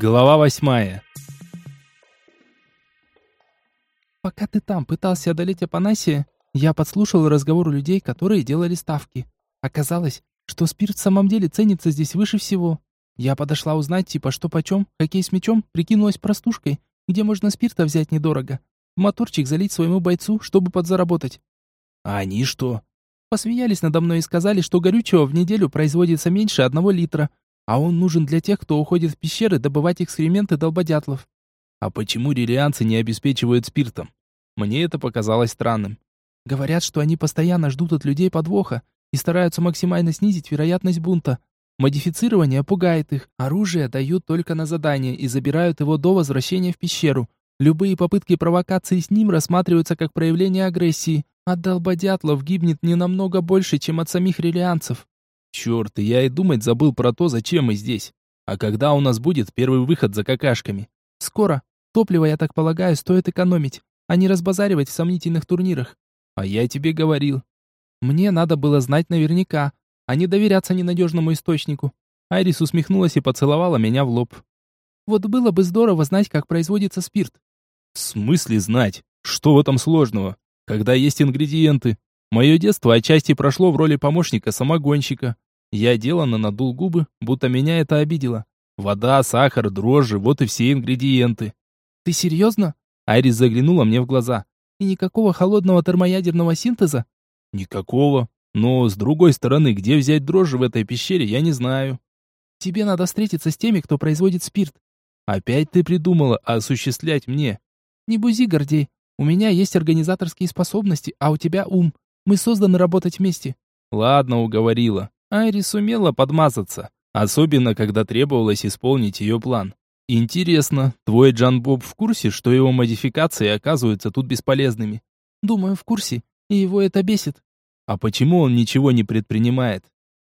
Глава восьмая. Пока ты там пытался одолеть Апанасия, я подслушал разговор людей, которые делали ставки. Оказалось, что спирт в самом деле ценится здесь выше всего. Я подошла узнать, типа, что почем, хоккей с мячом, прикинулась простушкой, где можно спирта взять недорого. Моторчик залить своему бойцу, чтобы подзаработать. А они что? Посмеялись надо мной и сказали, что горючего в неделю производится меньше одного литра, а он нужен для тех, кто уходит в пещеры добывать экскременты долбодятлов. А почему релианцы не обеспечивают спиртом? Мне это показалось странным. Говорят, что они постоянно ждут от людей подвоха и стараются максимально снизить вероятность бунта. Модифицирование пугает их, оружие дают только на задание и забирают его до возвращения в пещеру. Любые попытки провокации с ним рассматриваются как проявление агрессии. От долбодятлов гибнет не намного больше, чем от самих релианцев. Черт, я и думать забыл про то, зачем мы здесь. А когда у нас будет первый выход за какашками? Скоро. Топливо, я так полагаю, стоит экономить, а не разбазаривать в сомнительных турнирах. А я тебе говорил. Мне надо было знать наверняка, а не доверяться ненадежному источнику. Айрис усмехнулась и поцеловала меня в лоб. Вот было бы здорово знать, как производится спирт. В смысле знать? Что в этом сложного? Когда есть ингредиенты. Мое детство отчасти прошло в роли помощника-самогонщика. Я деланно надул губы, будто меня это обидело. Вода, сахар, дрожжи, вот и все ингредиенты. Ты серьезно? Айрис заглянула мне в глаза. И никакого холодного термоядерного синтеза? Никакого. Но, с другой стороны, где взять дрожжи в этой пещере, я не знаю. Тебе надо встретиться с теми, кто производит спирт. Опять ты придумала осуществлять мне. Не бузи, Гордей. У меня есть организаторские способности, а у тебя ум. Мы созданы работать вместе. Ладно, уговорила. Айрис умела подмазаться, особенно когда требовалось исполнить ее план. Интересно, твой Джан Боб в курсе, что его модификации оказываются тут бесполезными? Думаю, в курсе, и его это бесит. А почему он ничего не предпринимает?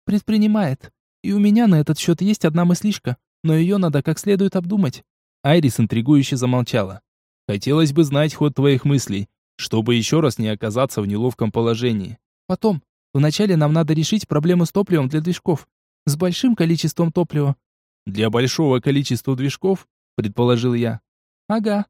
Предпринимает. И у меня на этот счет есть одна мыслишка, но ее надо как следует обдумать. Айрис интригующе замолчала. Хотелось бы знать ход твоих мыслей, чтобы еще раз не оказаться в неловком положении. Потом, вначале нам надо решить проблему с топливом для движков. С большим количеством топлива. Для большого количества движков, предположил я. Ага.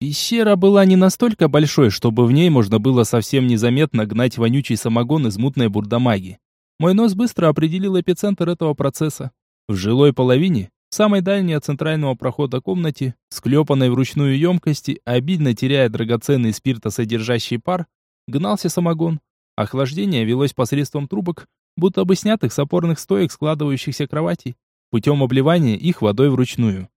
Пещера была не настолько большой, чтобы в ней можно было совсем незаметно гнать вонючий самогон из мутной бурдамаги. Мой нос быстро определил эпицентр этого процесса. В жилой половине, самой дальней от центрального прохода комнате, склепанной вручную емкости, обидно теряя драгоценный спиртосодержащий пар, гнался самогон. Охлаждение велось посредством трубок, будто бы снятых с опорных стоек складывающихся кроватей, путем обливания их водой вручную.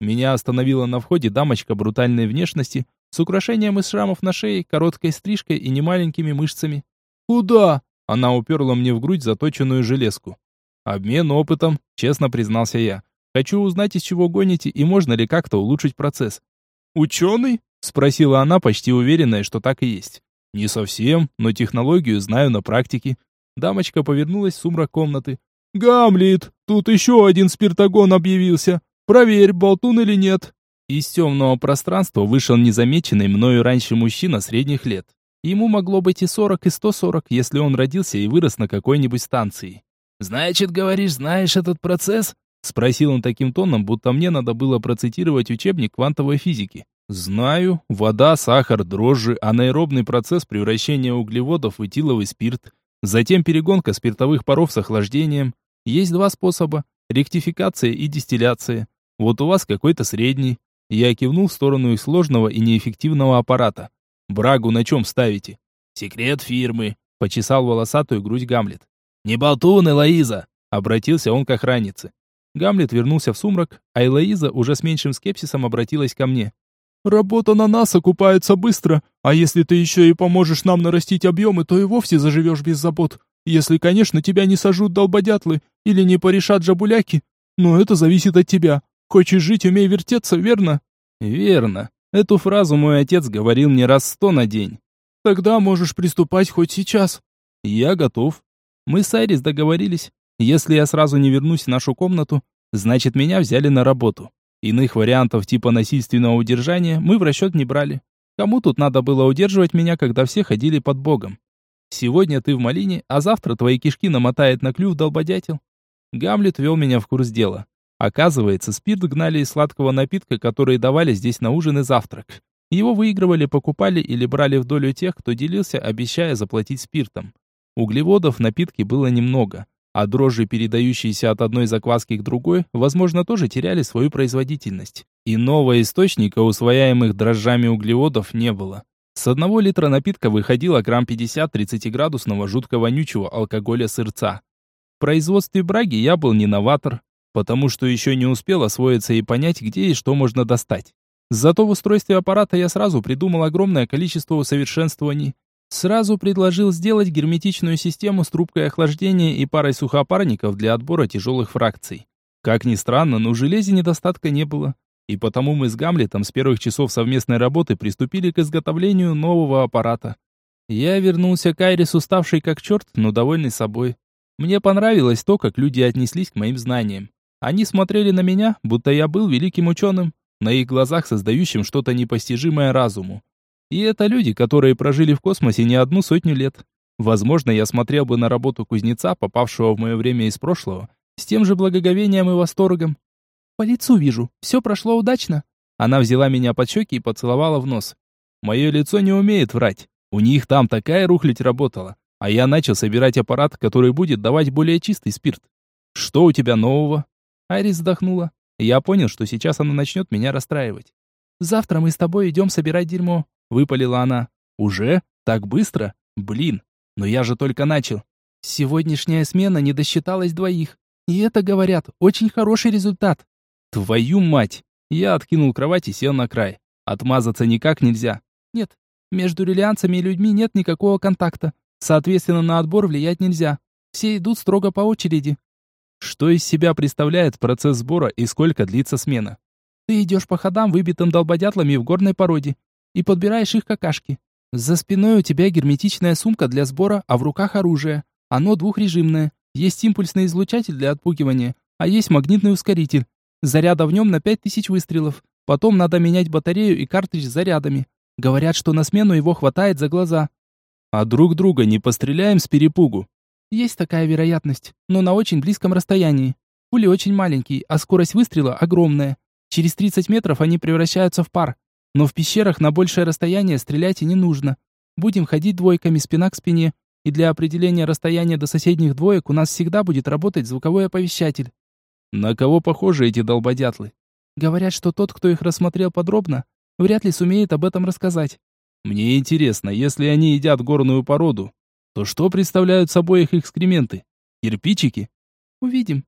Меня остановила на входе дамочка брутальной внешности, с украшением из шрамов на шее, короткой стрижкой и немаленькими мышцами. «Куда?» Она уперла мне в грудь заточенную железку. «Обмен опытом», честно признался я. «Хочу узнать, из чего гоните и можно ли как-то улучшить процесс». «Ученый?» Спросила она, почти уверенная, что так и есть. «Не совсем, но технологию знаю на практике». Дамочка повернулась в сумрак комнаты. «Гамлет, тут еще один спиртогон объявился. Проверь, болтун или нет». Из темного пространства вышел незамеченный мною раньше мужчина средних лет. Ему могло быть и 40, и 140, если он родился и вырос на какой-нибудь станции. «Значит, говоришь, знаешь этот процесс?» Спросил он таким тоном, будто мне надо было процитировать учебник квантовой физики. «Знаю. Вода, сахар, дрожжи, анаэробный процесс превращения углеводов в этиловый спирт. Затем перегонка спиртовых паров с охлаждением. Есть два способа. Ректификация и дистилляция. Вот у вас какой-то средний». Я кивнул в сторону их сложного и неэффективного аппарата. Брагу на чем ставите? Секрет фирмы, почесал волосатую грудь Гамлет. Не болтун, Элоиза, обратился он к охраннице. Гамлет вернулся в сумрак, а Элоиза уже с меньшим скепсисом обратилась ко мне. Работа на нас окупается быстро, а если ты еще и поможешь нам нарастить объемы, то и вовсе заживешь без забот. Если, конечно, тебя не сожрут долбодятлы или не порешат жабуляки. Но это зависит от тебя. Хочешь жить, умей вертеться, верно? Верно. Эту фразу мой отец говорил мне раз сто на день. Тогда можешь приступать хоть сейчас. Я готов. Мы с Айрис договорились. Если я сразу не вернусь в нашу комнату, значит меня взяли на работу. Иных вариантов типа насильственного удержания мы в расчет не брали. Кому тут надо было удерживать меня, когда все ходили под богом? Сегодня ты в малине, а завтра твои кишки намотает на клюв долбодятел. Гамлет вел меня в курс дела. Оказывается, спирт гнали из сладкого напитка, который давали здесь на ужин и завтрак. Его выигрывали, покупали или брали в долю тех, кто делился, обещая заплатить спиртом. Углеводов в напитке было немного, а дрожжи, передающиеся от одной закваски к другой, возможно, тоже теряли свою производительность. И нового источника усвояемых дрожжами углеводов не было. С одного литра напитка выходило грамм 50 30-градусного жутко вонючего алкоголя сырца. В производстве браги я был не новатор, потому что еще не успел освоиться и понять, где и что можно достать. Зато в устройстве аппарата я сразу придумал огромное количество усовершенствований. Сразу предложил сделать герметичную систему с трубкой охлаждения и парой сухопарников для отбора тяжелых фракций. Как ни странно, но в железе недостатка не было. И потому мы с Гамлетом с первых часов совместной работы приступили к изготовлению нового аппарата. Я вернулся к Айрис уставший как черт, но довольный собой. Мне понравилось то, как люди отнеслись к моим знаниям. Они смотрели на меня, будто я был великим ученым, на их глазах создающим что-то непостижимое разуму. И это люди, которые прожили в космосе не одну сотню лет. Возможно, я смотрел бы на работу кузнеца, попавшего в мое время из прошлого, с тем же благоговением и восторгом, по лицу вижу. Все прошло удачно. Она взяла меня под щеки и поцеловала в нос. Мое лицо не умеет врать. У них там такая рухлядь работала. А я начал собирать аппарат, который будет давать более чистый спирт. Что у тебя нового? Айрис вздохнула. Я понял, что сейчас она начнет меня расстраивать. Завтра мы с тобой идем собирать дерьмо, выпалила она. Уже? Так быстро? Блин, но я же только начал. Сегодняшняя смена не досчиталась двоих. И это, говорят, очень хороший результат. Твою мать! Я откинул кровать и сел на край. Отмазаться никак нельзя. Нет, между релианцами и людьми нет никакого контакта. Соответственно, на отбор влиять нельзя. Все идут строго по очереди. Что из себя представляет процесс сбора и сколько длится смена? Ты идешь по ходам, выбитым долбодятлами в горной породе, и подбираешь их какашки. За спиной у тебя герметичная сумка для сбора, а в руках оружие. Оно двухрежимное. Есть импульсный излучатель для отпугивания, а есть магнитный ускоритель. Заряда в нем на 5000 выстрелов. Потом надо менять батарею и картридж с зарядами. Говорят, что на смену его хватает за глаза. А друг друга не постреляем с перепугу? Есть такая вероятность, но на очень близком расстоянии. Пули очень маленькие, а скорость выстрела огромная. Через 30 метров они превращаются в пар. Но в пещерах на большее расстояние стрелять и не нужно. Будем ходить двойками спина к спине, и для определения расстояния до соседних двоек у нас всегда будет работать звуковой оповещатель. На кого похожи эти долбодятлы? Говорят, что тот, кто их рассмотрел подробно, вряд ли сумеет об этом рассказать. Мне интересно, если они едят горную породу, то что представляют собой их экскременты? Кирпичики? Увидим.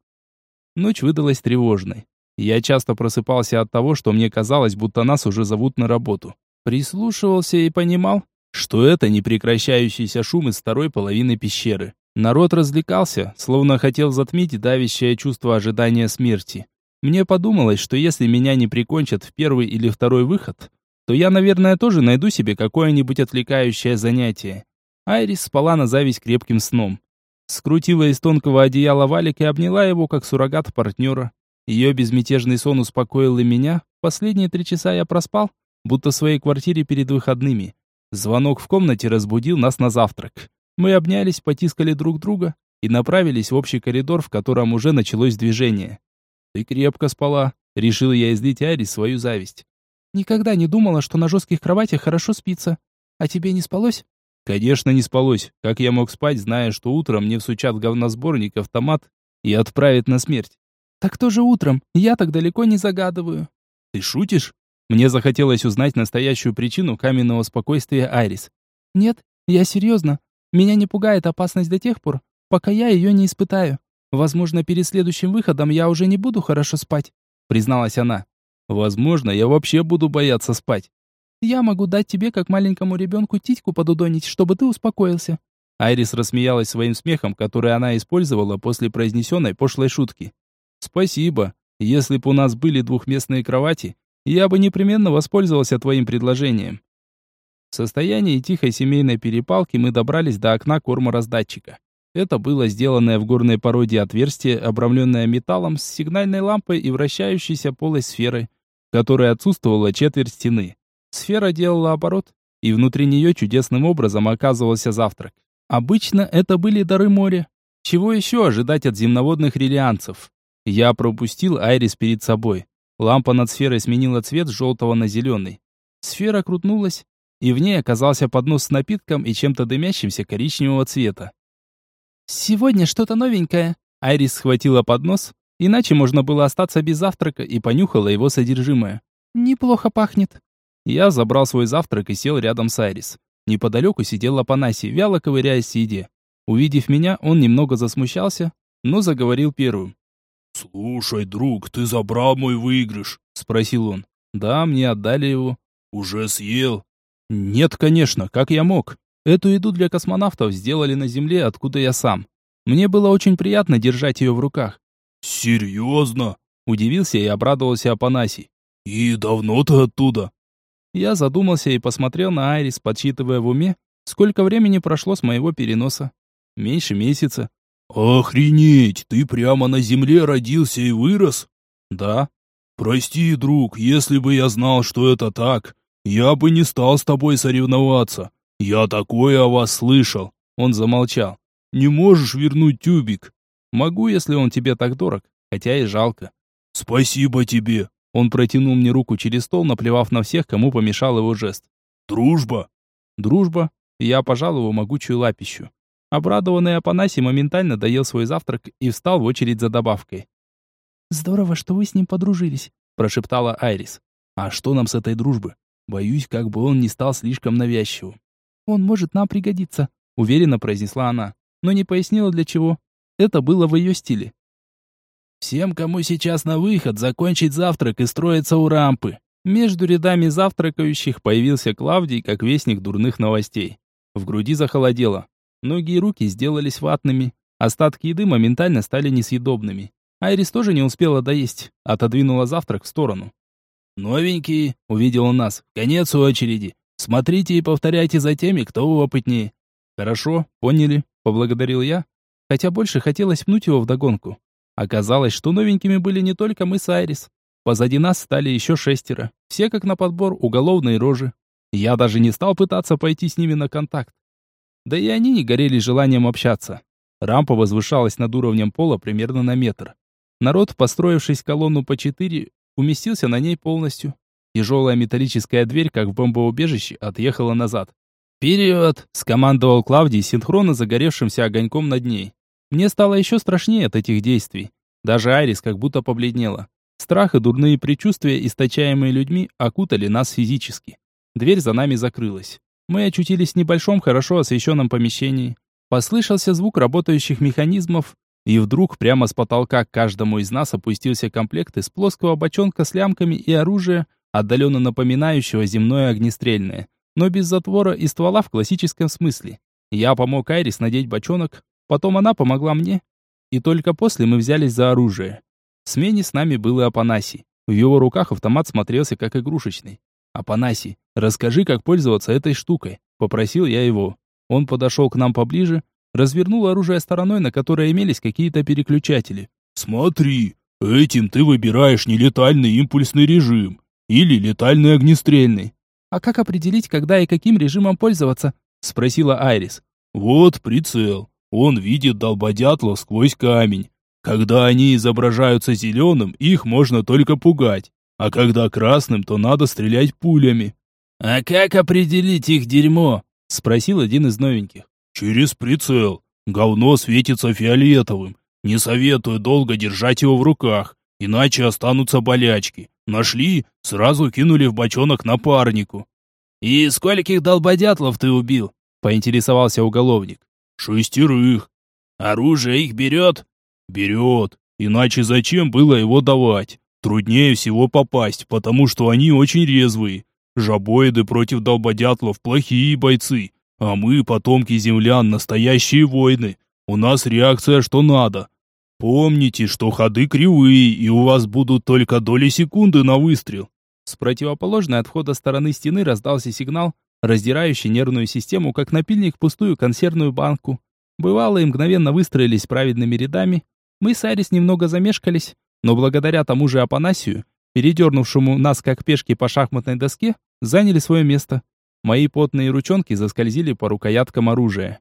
Ночь выдалась тревожной. Я часто просыпался от того, что мне казалось, будто нас уже зовут на работу. Прислушивался и понимал, что это непрекращающийся шум из второй половины пещеры. Народ развлекался, словно хотел затмить давящее чувство ожидания смерти. Мне подумалось, что если меня не прикончат в первый или второй выход, то я, наверное, тоже найду себе какое-нибудь отвлекающее занятие. Айрис спала на зависть крепким сном. Скрутила из тонкого одеяла валик и обняла его, как суррогат партнера. Ее безмятежный сон успокоил и меня. Последние три часа я проспал, будто в своей квартире перед выходными. Звонок в комнате разбудил нас на завтрак. Мы обнялись, потискали друг друга и направились в общий коридор, в котором уже началось движение. «Ты крепко спала», — решил я излить Айрис свою зависть. «Никогда не думала, что на жестких кроватях хорошо спится. А тебе не спалось?» «Конечно, не спалось. Как я мог спать, зная, что утром мне всучат говносборник, автомат и отправят на смерть?» «Так тоже утром. Я так далеко не загадываю». «Ты шутишь?» Мне захотелось узнать настоящую причину каменного спокойствия Айрис. «Нет, я серьезно. Меня не пугает опасность до тех пор, пока я ее не испытаю. Возможно, перед следующим выходом я уже не буду хорошо спать», призналась она. «Возможно, я вообще буду бояться спать». «Я могу дать тебе, как маленькому ребенку, титьку подудонить, чтобы ты успокоился». Айрис рассмеялась своим смехом, который она использовала после произнесенной пошлой шутки. «Спасибо. Если бы у нас были двухместные кровати, я бы непременно воспользовался твоим предложением. В состоянии тихой семейной перепалки мы добрались до окна кормораздатчика. Это было сделанное в горной породе отверстие, обрамленное металлом с сигнальной лампой и вращающейся полой сферой, в которой отсутствовала четверть стены. Сфера делала оборот, и внутри нее чудесным образом оказывался завтрак. Обычно это были дары моря. Чего еще ожидать от земноводных релианцев? Я пропустил Айрис перед собой. Лампа над сферой сменила цвет с желтого на зеленый. Сфера крутнулась, и в ней оказался поднос с напитком и чем-то дымящимся коричневого цвета. «Сегодня что-то новенькое». Айрис схватила поднос, иначе можно было остаться без завтрака, и понюхала его содержимое. «Неплохо пахнет». Я забрал свой завтрак и сел рядом с Айрис. Неподалеку сидел Апанасий, вяло ковыряясь в еде. Увидев меня, он немного засмущался, но заговорил первым. «Слушай, друг, ты забрал мой выигрыш?» — спросил он. «Да, мне отдали его». «Уже съел?» «Нет, конечно, как я мог? Эту еду для космонавтов сделали на Земле, откуда я сам. Мне было очень приятно держать ее в руках». «Серьезно?» — удивился и обрадовался Апанасий. «И давно ты оттуда?» Я задумался и посмотрел на Айрис, подсчитывая в уме, сколько времени прошло с моего переноса. Меньше месяца. «Охренеть! Ты прямо на земле родился и вырос?» «Да». «Прости, друг, если бы я знал, что это так, я бы не стал с тобой соревноваться. Я такое о вас слышал». Он замолчал. «Не можешь вернуть тюбик?» «Могу, если он тебе так дорог, хотя и жалко». «Спасибо тебе». Он протянул мне руку через стол, наплевав на всех, кому помешал его жест. «Дружба?» «Дружба?» Я пожал его могучую лапищу. Обрадованный Апанасий моментально доел свой завтрак и встал в очередь за добавкой. «Здорово, что вы с ним подружились», – прошептала Айрис. «А что нам с этой дружбы? Боюсь, как бы он не стал слишком навязчивым». «Он может нам пригодиться», – уверенно произнесла она, но не пояснила для чего. Это было в ее стиле. «Всем, кому сейчас на выход, закончить завтрак и строиться у рампы». Между рядами завтракающих появился Клавдий, как вестник дурных новостей. В груди захолодело. Ноги и руки сделались ватными. Остатки еды моментально стали несъедобными. Айрис тоже не успела доесть, отодвинула завтрак в сторону. «Новенькие», — увидел он нас, — «конец очереди. Смотрите и повторяйте за теми, кто опытнее». «Хорошо, поняли», — поблагодарил я, хотя больше хотелось пнуть его вдогонку. Оказалось, что новенькими были не только мы с Айрис. Позади нас стали еще шестеро, все как на подбор уголовные рожи. Я даже не стал пытаться пойти с ними на контакт. Да и они не горели желанием общаться. Рампа возвышалась над уровнем пола примерно на метр. Народ, построившись колонну по четыре, уместился на ней полностью. Тяжелая металлическая дверь, как в бомбоубежище, отъехала назад. «Вперед!» – скомандовал Клавдий синхронно загоревшимся огоньком над ней. Мне стало еще страшнее от этих действий. Даже Айрис как будто побледнела. Страх и дурные предчувствия, источаемые людьми, окутали нас физически. Дверь за нами закрылась. Мы очутились в небольшом, хорошо освещенном помещении. Послышался звук работающих механизмов, и вдруг прямо с потолка к каждому из нас опустился комплект из плоского бочонка с лямками и оружия, отдаленно напоминающего земное огнестрельное, но без затвора и ствола в классическом смысле. Я помог Айрис надеть бочонок, потом она помогла мне, и только после мы взялись за оружие. В смене с нами был и Апанасий. В его руках автомат смотрелся как игрушечный. «Апанасий, расскажи, как пользоваться этой штукой», — попросил я его. Он подошел к нам поближе, развернул оружие стороной, на которой имелись какие-то переключатели. «Смотри, этим ты выбираешь нелетальный импульсный режим или летальный огнестрельный». «А как определить, когда и каким режимом пользоваться?» — спросила Айрис. «Вот прицел. Он видит долбодятлов сквозь камень. Когда они изображаются зеленым, их можно только пугать. А когда красным, то надо стрелять пулями. «А как определить их дерьмо?» — спросил один из новеньких. «Через прицел. Говно светится фиолетовым. Не советую долго держать его в руках, иначе останутся болячки. Нашли, сразу кинули в бочонок напарнику». «И скольких долбодятлов ты убил?» — поинтересовался уголовник. «Шестерых». «Оружие их берет?» «Берет. Иначе зачем было его давать?» Труднее всего попасть, потому что они очень резвые. Жабоиды против долбодятлов плохие бойцы, а мы, потомки землян, настоящие воины. У нас реакция что надо. Помните, что ходы кривые, и у вас будут только доли секунды на выстрел. С противоположной от входа стороны стены раздался сигнал, раздирающий нервную систему, как напильник пустую консервную банку. Бывалые мгновенно выстроились праведными рядами. Мы с Арис немного замешкались, но благодаря тому же Апанасию, передернувшему нас как пешки по шахматной доске, заняли свое место. Мои потные ручонки заскользили по рукояткам оружия.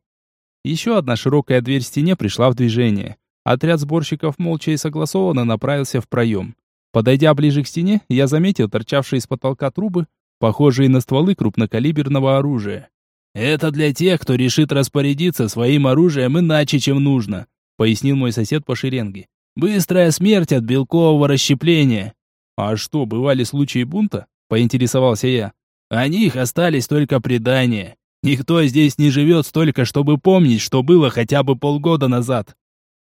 Еще одна широкая дверь в стене пришла в движение. Отряд сборщиков молча и согласованно направился в проем. Подойдя ближе к стене, я заметил торчавшие из потолка трубы, похожие на стволы крупнокалиберного оружия. «Это для тех, кто решит распорядиться своим оружием иначе, чем нужно», пояснил мой сосед по шеренге. «Быстрая смерть от белкового расщепления». «А что, бывали случаи бунта?» поинтересовался я. «О них остались только предания. Никто здесь не живет столько, чтобы помнить, что было хотя бы полгода назад».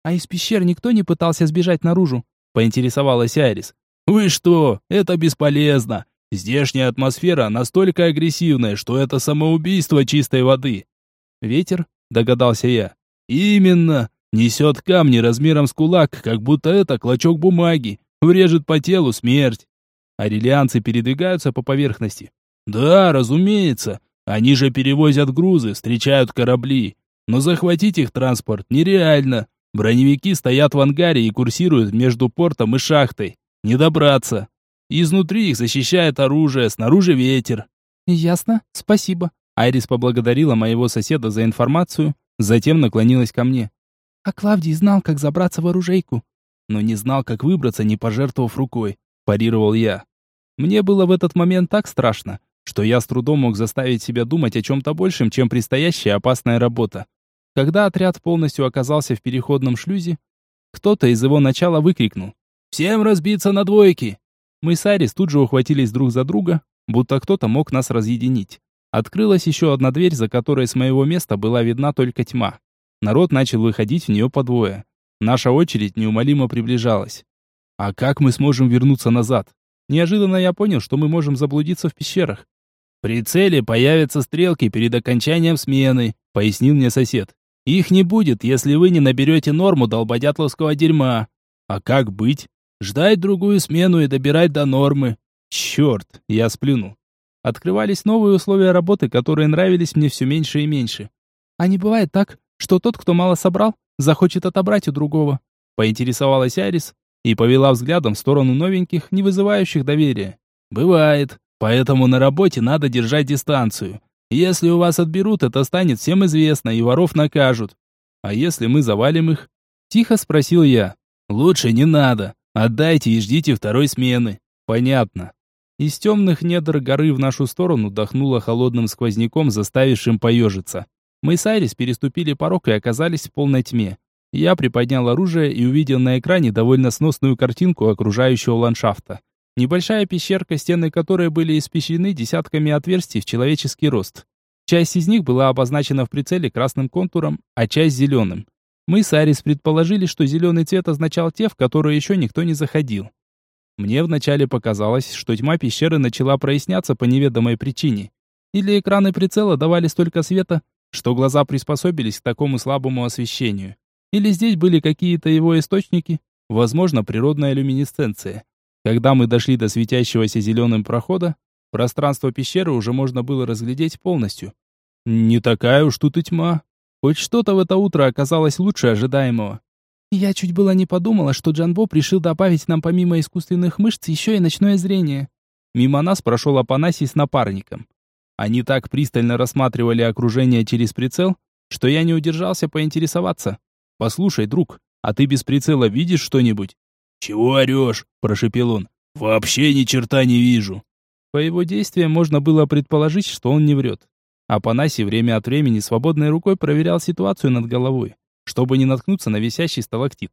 «А из пещер никто не пытался сбежать наружу?» поинтересовалась Айрис. «Вы что? Это бесполезно. Здешняя атмосфера настолько агрессивная, что это самоубийство чистой воды». «Ветер?» – догадался я. «Именно. Несет камни размером с кулак, как будто это клочок бумаги. Врежет по телу смерть». «Арелианцы передвигаются по поверхности?» «Да, разумеется. Они же перевозят грузы, встречают корабли. Но захватить их транспорт нереально. Броневики стоят в ангаре и курсируют между портом и шахтой. Не добраться. Изнутри их защищает оружие, снаружи ветер. Ясно, спасибо. Айрис поблагодарила моего соседа за информацию, затем наклонилась ко мне. А Клавдий знал, как забраться в оружейку. Но не знал, как выбраться, не пожертвовав рукой. Парировал я. Мне было в этот момент так страшно, что я с трудом мог заставить себя думать о чем-то большем, чем предстоящая опасная работа. Когда отряд полностью оказался в переходном шлюзе, кто-то из его начала выкрикнул «Всем разбиться на двойки!». Мы с Арис тут же ухватились друг за друга, будто кто-то мог нас разъединить. Открылась еще одна дверь, за которой с моего места была видна только тьма. Народ начал выходить в нее по двое. Наша очередь неумолимо приближалась. А как мы сможем вернуться назад? Неожиданно я понял, что мы можем заблудиться в пещерах. «При цели появятся стрелки перед окончанием смены», — пояснил мне сосед. Их не будет, если вы не наберете норму долбодятловского дерьма. А как быть? Ждать другую смену и добирать до нормы. Черт, я сплюнул. Открывались новые условия работы, которые нравились мне все меньше и меньше. А не бывает так, что тот, кто мало собрал, захочет отобрать у другого? Поинтересовалась Арис и повела взглядом в сторону новеньких, не вызывающих доверия. Бывает, поэтому на работе надо держать дистанцию. Если у вас отберут, это станет всем известно, и воров накажут. А если мы завалим их? Тихо спросил я. Лучше не надо. Отдайте и ждите второй смены. Понятно. Из темных недр горы в нашу сторону дохнуло холодным сквозняком, заставившим поежиться. Мы с Айрис переступили порог и оказались в полной тьме. Я приподнял оружие и увидел на экране довольно сносную картинку окружающего ландшафта. Небольшая пещерка, стены которой были испещрены десятками отверстий в человеческий рост. Часть из них была обозначена в прицеле красным контуром, а часть зеленым. Мы с Арис предположили, что зеленый цвет означал те, в которые еще никто не заходил. Мне вначале показалось, что тьма пещеры начала проясняться по неведомой причине. Или экраны прицела давали столько света, что глаза приспособились к такому слабому освещению. Или здесь были какие-то его источники, возможно, природная люминесценция. Когда мы дошли до светящегося зеленым прохода, пространство пещеры уже можно было разглядеть полностью. Не такая уж тут и тьма. Хоть что-то в это утро оказалось лучше ожидаемого. Я чуть было не подумала, что Джанбо решил добавить нам помимо искусственных мышц еще и ночное зрение. Мимо нас прошел Апанасий с напарником. Они так пристально рассматривали окружение через прицел, что я не удержался поинтересоваться. «Послушай, друг, а ты без прицела видишь что-нибудь?» «Чего орешь?» – прошепел он. «Вообще ни черта не вижу». По его действиям можно было предположить, что он не врет. Апанасий время от времени свободной рукой проверял ситуацию над головой, чтобы не наткнуться на висящий сталактит.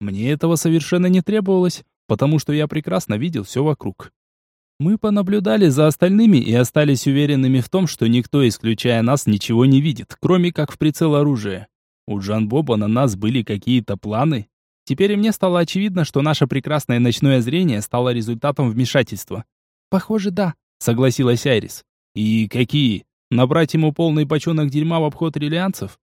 Мне этого совершенно не требовалось, потому что я прекрасно видел все вокруг. Мы понаблюдали за остальными и остались уверенными в том, что никто, исключая нас, ничего не видит, кроме как в прицел оружия. У Джан Боба на нас были какие-то планы, Теперь мне стало очевидно, что наше прекрасное ночное зрение стало результатом вмешательства. «Похоже, да», — согласилась Айрис. «И какие? Набрать ему полный бочонок дерьма в обход релианцев?»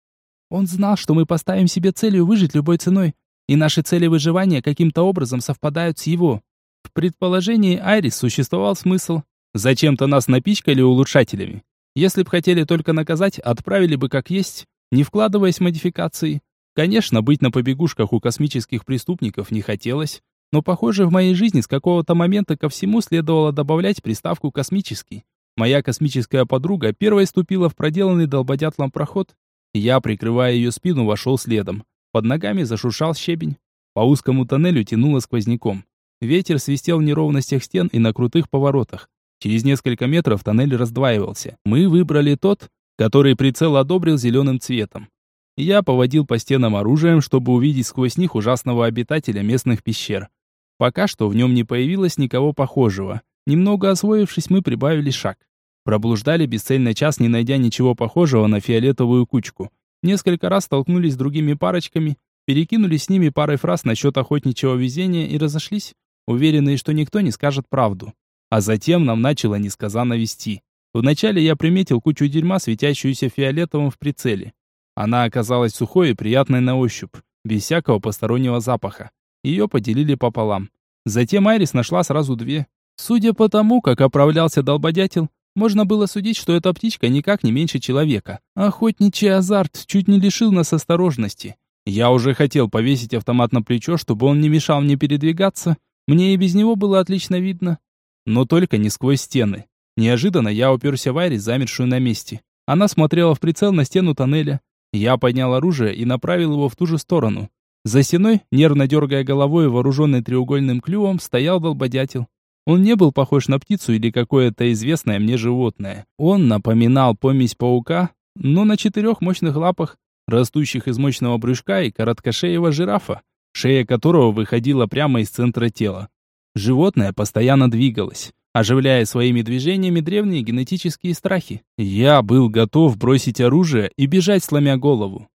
«Он знал, что мы поставим себе целью выжить любой ценой, и наши цели выживания каким-то образом совпадают с его». В предположении Айрис существовал смысл. Зачем-то нас напичкали улучшателями. Если б хотели только наказать, отправили бы как есть, не вкладываясь в модификации. Конечно, быть на побегушках у космических преступников не хотелось, но, похоже, в моей жизни с какого-то момента ко всему следовало добавлять приставку «космический». Моя космическая подруга первой ступила в проделанный долбодятлом проход. Я, прикрывая ее спину, вошел следом. Под ногами зашуршал щебень. По узкому тоннелю тянуло сквозняком. Ветер свистел в неровностях стен и на крутых поворотах. Через несколько метров тоннель раздваивался. Мы выбрали тот, который прицел одобрил зеленым цветом. Я поводил по стенам оружием, чтобы увидеть сквозь них ужасного обитателя местных пещер. Пока что в нем не появилось никого похожего. Немного освоившись, мы прибавили шаг. Проблуждали бесцельно час, не найдя ничего похожего на фиолетовую кучку. Несколько раз столкнулись с другими парочками, перекинулись с ними парой фраз насчет охотничьего везения и разошлись, уверенные, что никто не скажет правду. А затем нам начало несказанно вести. Вначале я приметил кучу дерьма, светящуюся фиолетовым в прицеле. Она оказалась сухой и приятной на ощупь, без всякого постороннего запаха. Ее поделили пополам. Затем Айрис нашла сразу две. Судя по тому, как оправлялся долбодятел, можно было судить, что эта птичка никак не меньше человека. Охотничий азарт чуть не лишил нас осторожности. Я уже хотел повесить автомат на плечо, чтобы он не мешал мне передвигаться. Мне и без него было отлично видно. Но только не сквозь стены. Неожиданно я уперся в Айрис, замершую на месте. Она смотрела в прицел на стену тоннеля. Я поднял оружие и направил его в ту же сторону. За стеной, нервно дергая головой вооруженный треугольным клювом, стоял долбодятел. Он не был похож на птицу или какое-то известное мне животное. Он напоминал помесь паука, но на четырех мощных лапах, растущих из мощного брюшка и короткошеего жирафа, шея которого выходила прямо из центра тела. Животное постоянно двигалось оживляя своими движениями древние генетические страхи. Я был готов бросить оружие и бежать, сломя голову.